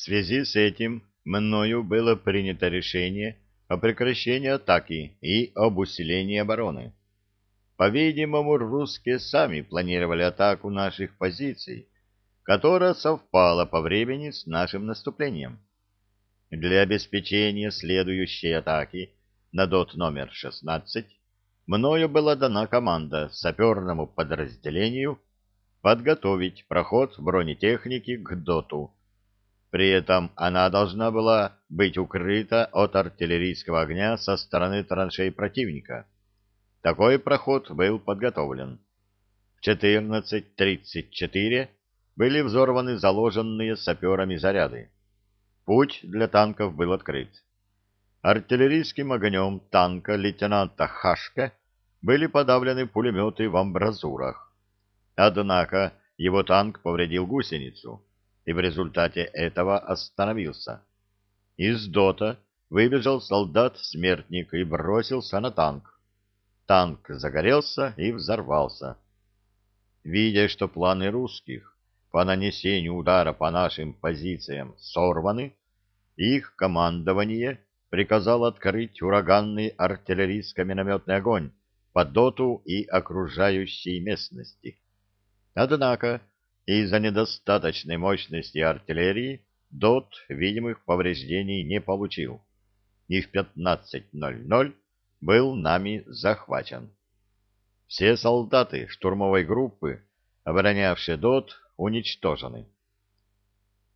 связи с этим мною было принято решение о прекращении атаки и об усилении обороны. По-видимому, русские сами планировали атаку наших позиций, которая совпала по времени с нашим наступлением. Для обеспечения следующей атаки на ДОТ номер 16 мною была дана команда саперному подразделению подготовить проход бронетехники к ДОТу. При этом она должна была быть укрыта от артиллерийского огня со стороны траншей противника. Такой проход был подготовлен. В 14.34 были взорваны заложенные саперами заряды. Путь для танков был открыт. Артиллерийским огнем танка лейтенанта Хашка были подавлены пулеметы в амбразурах. Однако его танк повредил гусеницу, и в результате этого остановился. Из дота выбежал солдат-смертник и бросился на танк. Танк загорелся и взорвался. Видя, что планы русских по нанесению удара по нашим позициям сорваны, их командование приказало открыть ураганный артиллерийско-минометный огонь по доту и окружающей местности. Однако из-за недостаточной мощности артиллерии дот видимых повреждений не получил и в 15.00 был нами захвачен. Все солдаты штурмовой группы, оборонявшие ДОТ, уничтожены.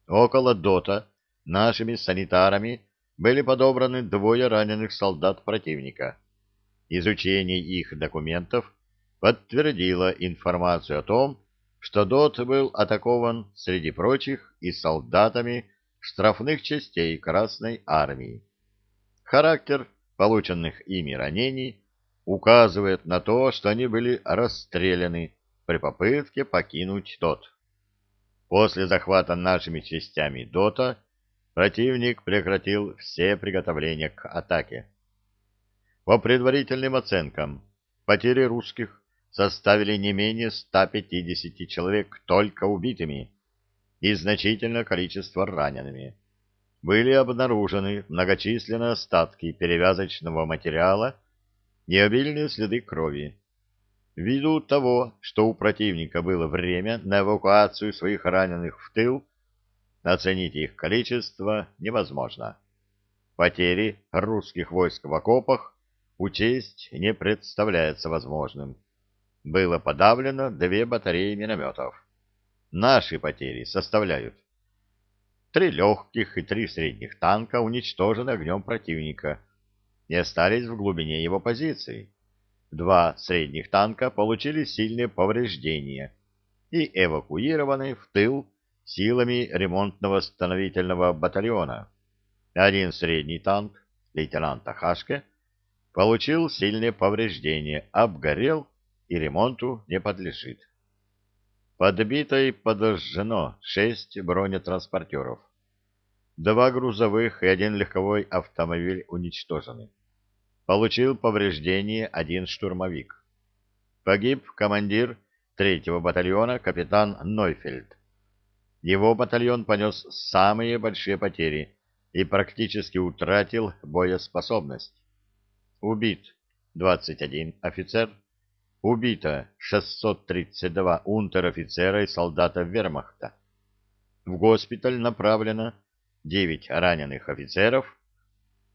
Около ДОТа нашими санитарами были подобраны двое раненых солдат противника. Изучение их документов подтвердило информацию о том, что ДОТ был атакован, среди прочих, и солдатами штрафных частей Красной Армии. Характер полученных ими ранений указывает на то, что они были расстреляны при попытке покинуть ДОТ. После захвата нашими частями ДОТа противник прекратил все приготовления к атаке. По предварительным оценкам, потери русских составили не менее 150 человек только убитыми и значительное количество ранеными. Были обнаружены многочисленные остатки перевязочного материала и обильные следы крови. Ввиду того, что у противника было время на эвакуацию своих раненых в тыл, оценить их количество невозможно. Потери русских войск в окопах учесть не представляется возможным. Было подавлено две батареи минометов. Наши потери составляют три легких и три средних танка уничтожены огнем противника и остались в глубине его позиций. Два средних танка получили сильные повреждения и эвакуированы в тыл силами ремонтно-восстановительного батальона. Один средний танк лейтенанта Хашке получил сильные повреждения, обгорел и ремонту не подлежит. Подбито и подожжено шесть бронетранспортеров. Два грузовых и один легковой автомобиль уничтожены получил повреждение один штурмовик. Погиб командир третьего батальона капитан Нойфельд. Его батальон понес самые большие потери и практически утратил боеспособность. Убит 21 офицер, убито 632 унтер-офицера и солдата вермахта. В госпиталь направлено 9 раненых офицеров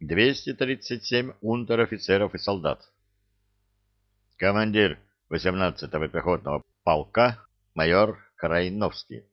237 унтер-офицеров и солдат. Командир 18-го пехотного полка майор Крайновский.